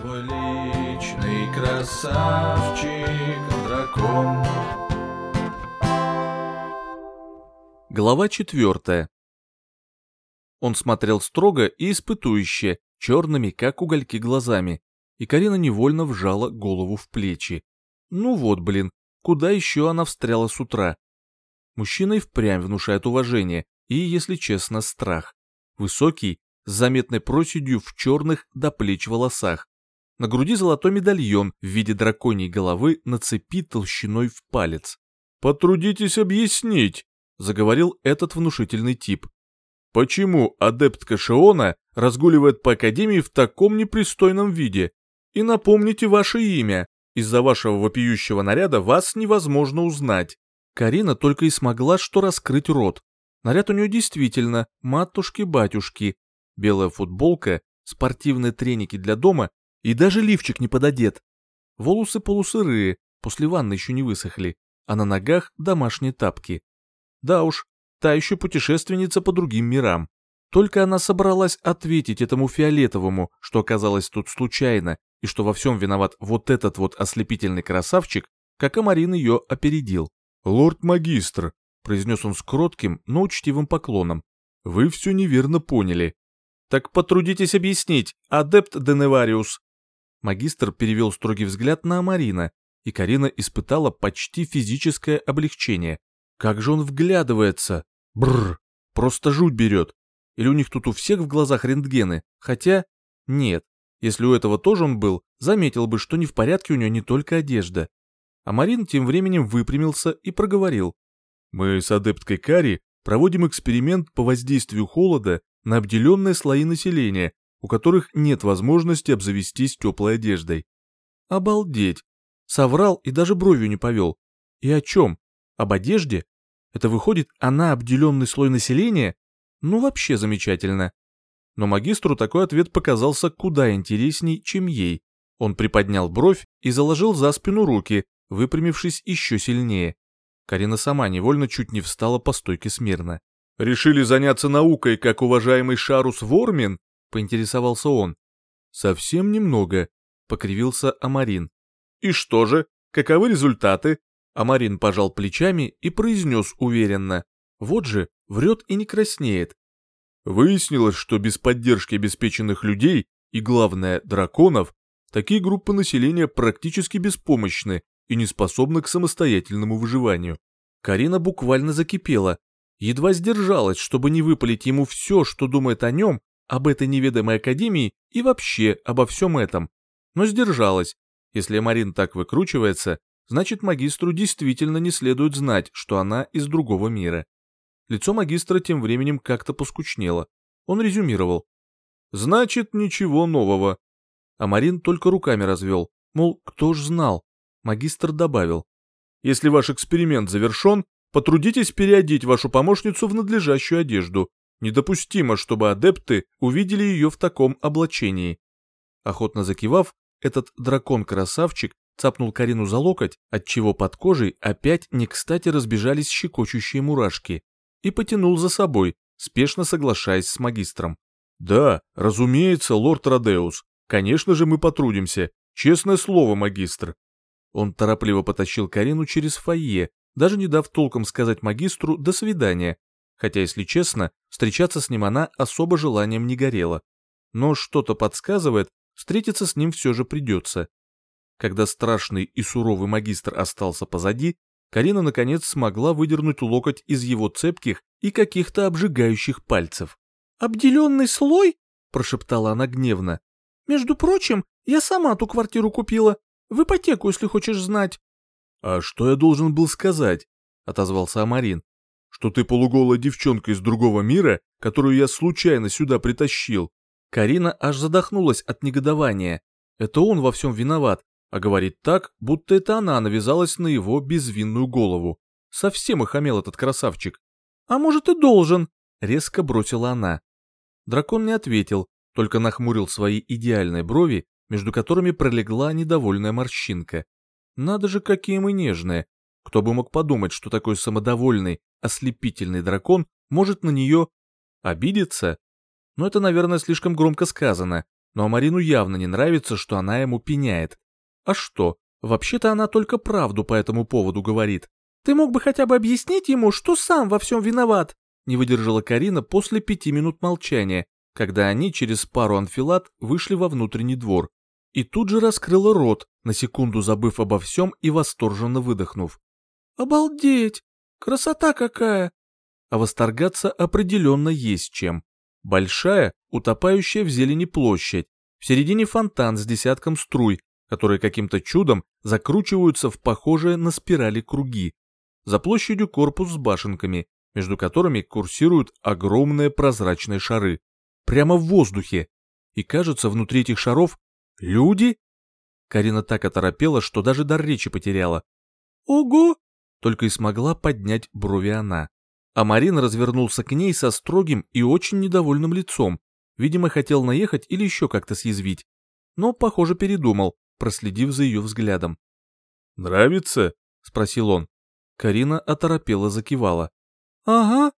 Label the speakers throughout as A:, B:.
A: Твой личный красавчик, дракон.
B: Глава четвертая. Он смотрел строго и испытующе, черными, как угольки, глазами, и Карина невольно вжала голову в плечи. Ну вот, блин, куда еще она встряла с утра? Мужчина и впрямь внушает уважение и, если честно, страх. Высокий, с заметной проседью в черных до плеч волосах. На груди золотой медальон в виде драконьей головы на цепи толщиной в палец. «Потрудитесь объяснить», — заговорил этот внушительный тип. «Почему адептка Шиона разгуливает по Академии в таком непристойном виде? И напомните ваше имя. Из-за вашего вопиющего наряда вас невозможно узнать». Карина только и смогла что раскрыть рот. Наряд у нее действительно матушки-батюшки. Белая футболка, спортивные треники для дома и даже лифчик не пододет. Волосы полусырые, после ванны еще не высохли, а на ногах домашние тапки. Да уж, та еще путешественница по другим мирам. Только она собралась ответить этому фиолетовому, что оказалось тут случайно, и что во всем виноват вот этот вот ослепительный красавчик, как Амарин ее опередил. «Лорд-магистр», — произнес он с кротким, но учтивым поклоном, — «вы все неверно поняли». «Так потрудитесь объяснить, адепт Деневариус», Магистр перевел строгий взгляд на Амарина, и Карина испытала почти физическое облегчение. Как же он вглядывается! Бррр! Просто жуть берет. Или у них тут у всех в глазах рентгены? Хотя... Нет. Если у этого тоже он был, заметил бы, что не в порядке у него не только одежда. А Марин тем временем выпрямился и проговорил. «Мы с адепткой Кари проводим эксперимент по воздействию холода на обделенные слои населения у которых нет возможности обзавестись теплой одеждой. Обалдеть! Соврал и даже бровью не повел. И о чем? Об одежде? Это выходит, она обделенный слой населения? Ну вообще замечательно. Но магистру такой ответ показался куда интересней, чем ей. Он приподнял бровь и заложил за спину руки, выпрямившись еще сильнее. Карина сама невольно чуть не встала по стойке смирно. «Решили заняться наукой, как уважаемый Шарус Вормин?» — поинтересовался он. «Совсем немного», — покривился Амарин. «И что же? Каковы результаты?» Амарин пожал плечами и произнес уверенно. «Вот же, врет и не краснеет». Выяснилось, что без поддержки обеспеченных людей и, главное, драконов, такие группы населения практически беспомощны и не способны к самостоятельному выживанию. Карина буквально закипела, едва сдержалась, чтобы не выпалить ему все, что думает о нем об этой неведомой академии и вообще обо всем этом. Но сдержалась. Если Марин так выкручивается, значит магистру действительно не следует знать, что она из другого мира. Лицо магистра тем временем как-то поскучнело. Он резюмировал. «Значит, ничего нового». А Марин только руками развел, мол, кто ж знал. Магистр добавил. «Если ваш эксперимент завершен, потрудитесь переодеть вашу помощницу в надлежащую одежду. Недопустимо, чтобы адепты увидели ее в таком облачении. Охотно закивав, этот дракон-красавчик цапнул Карину за локоть, отчего под кожей опять не кстати разбежались щекочущие мурашки, и потянул за собой, спешно соглашаясь с магистром. «Да, разумеется, лорд Родеус, конечно же мы потрудимся, честное слово, магистр». Он торопливо потащил Карину через фойе, даже не дав толком сказать магистру «до свидания», хотя, если честно, встречаться с ним она особо желанием не горела. Но что-то подсказывает, встретиться с ним все же придется. Когда страшный и суровый магистр остался позади, Карина наконец смогла выдернуть локоть из его цепких и каких-то обжигающих пальцев. «Обделенный слой?» – прошептала она гневно. «Между прочим, я сама ту квартиру купила. В ипотеку, если хочешь знать». «А что я должен был сказать?» – отозвался Амарин что ты полуголая девчонка из другого мира, которую я случайно сюда притащил. Карина аж задохнулась от негодования. Это он во всем виноват, а говорит так, будто это она навязалась на его безвинную голову. Совсем охамел этот красавчик. «А может и должен», — резко бросила она. Дракон не ответил, только нахмурил свои идеальные брови, между которыми пролегла недовольная морщинка. Надо же, какие мы нежные. Кто бы мог подумать, что такой самодовольный, ослепительный дракон может на нее обидеться? Но это, наверное, слишком громко сказано. но Марину явно не нравится, что она ему пеняет. А что, вообще-то она только правду по этому поводу говорит. «Ты мог бы хотя бы объяснить ему, что сам во всем виноват?» не выдержала Карина после пяти минут молчания, когда они через пару анфилат вышли во внутренний двор. И тут же раскрыла рот, на секунду забыв обо всем и восторженно выдохнув. «Обалдеть! Красота какая!» А восторгаться определенно есть чем. Большая, утопающая в зелени площадь, в середине фонтан с десятком струй, которые каким-то чудом закручиваются в похожие на спирали круги. За площадью корпус с башенками, между которыми курсируют огромные прозрачные шары. Прямо в воздухе. И кажется, внутри этих шаров люди? Карина так оторопела, что даже дар речи потеряла. «Ого!» — только и смогла поднять брови она. А Марин развернулся к ней со строгим и очень недовольным лицом. Видимо, хотел наехать или еще как-то съязвить. Но, похоже, передумал, проследив за ее взглядом.
A: «Нравится?» — спросил он.
B: Карина оторопела закивала. «Ага».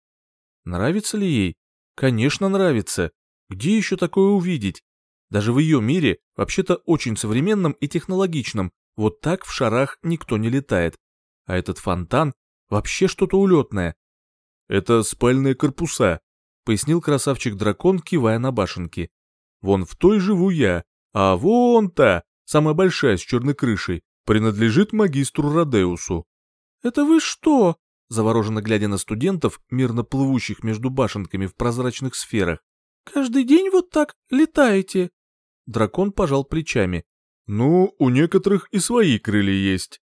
B: Нравится ли ей? Конечно, нравится. Где еще такое увидеть? Даже в ее мире, вообще-то очень современном и технологичном, вот так в шарах никто не летает. А этот фонтан вообще что-то улетное.
A: Это спальные корпуса, пояснил красавчик-дракон, кивая на башенки. Вон в той живу я, а вон та, самая большая с черной крышей, принадлежит магистру Родеусу.
B: «Это вы что?» завороженно глядя на студентов, мирно плывущих между башенками в прозрачных сферах. «Каждый день вот так летаете?» Дракон пожал плечами.
A: «Ну, у некоторых и свои крылья есть».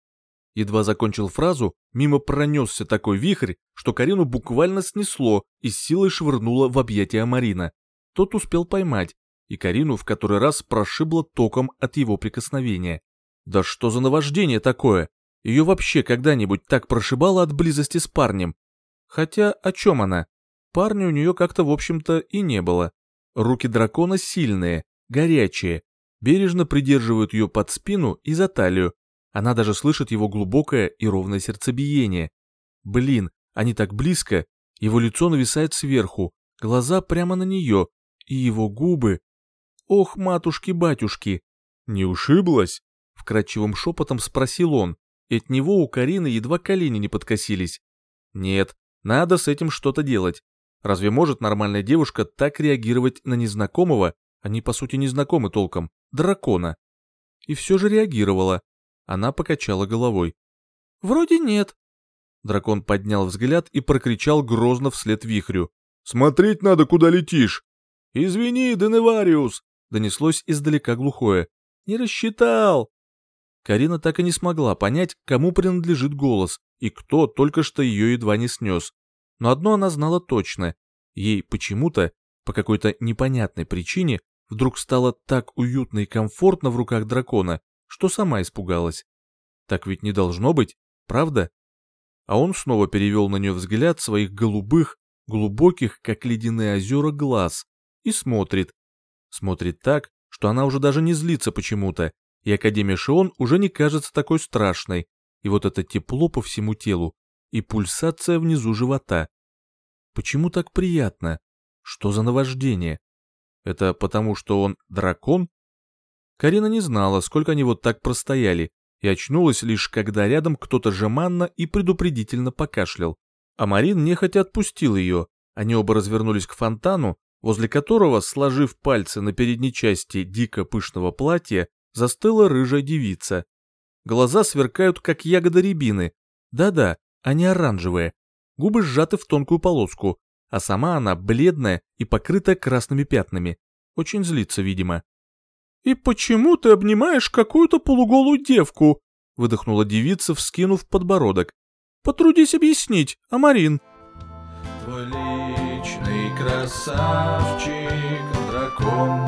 B: Едва закончил фразу, мимо пронесся такой вихрь, что Карину буквально снесло и силой швырнуло в объятия Марина. Тот успел поймать, и Карину в который раз прошибло током от его прикосновения. Да что за наваждение такое? Ее вообще когда-нибудь так прошибало от близости с парнем? Хотя о чем она? Парня у нее как-то в общем-то и не было. Руки дракона сильные, горячие, бережно придерживают ее под спину и за талию. Она даже слышит его глубокое и ровное сердцебиение. Блин, они так близко, его лицо нависает сверху, глаза прямо на нее, и его губы... Ох, матушки-батюшки!
A: Не ушиблась?
B: Вкрадчивым шепотом спросил он, и от него у Карины едва колени не подкосились. Нет, надо с этим что-то делать. Разве может нормальная девушка так реагировать на незнакомого, они по сути незнакомы толком, дракона? И все же реагировала. Она покачала головой. «Вроде нет». Дракон поднял взгляд и прокричал грозно вслед вихрю.
A: «Смотреть надо, куда летишь!»
B: «Извини, Деневариус!» — донеслось издалека глухое. «Не рассчитал!» Карина так и не смогла понять, кому принадлежит голос и кто только что ее едва не снес. Но одно она знала точно. Ей почему-то, по какой-то непонятной причине, вдруг стало так уютно и комфортно в руках дракона, что сама испугалась. Так ведь не должно быть, правда? А он снова перевел на нее взгляд своих голубых, глубоких, как ледяные озера, глаз и смотрит. Смотрит так, что она уже даже не злится почему-то, и Академия Шион уже не кажется такой страшной, и вот это тепло по всему телу, и пульсация внизу живота. Почему так приятно? Что за наваждение? Это потому, что он дракон? Карина не знала, сколько они вот так простояли, и очнулась лишь, когда рядом кто-то жеманно и предупредительно покашлял. А Марин нехотя отпустил ее, они оба развернулись к фонтану, возле которого, сложив пальцы на передней части дико пышного платья, застыла рыжая девица. Глаза сверкают, как ягоды рябины. Да-да, они оранжевые. Губы сжаты в тонкую полоску, а сама она бледная и покрытая красными пятнами. Очень злится, видимо. «И почему ты обнимаешь какую-то полуголую девку?» выдохнула девица, вскинув подбородок. «Потрудись объяснить, Амарин».
A: Твой личный красавчик, дракон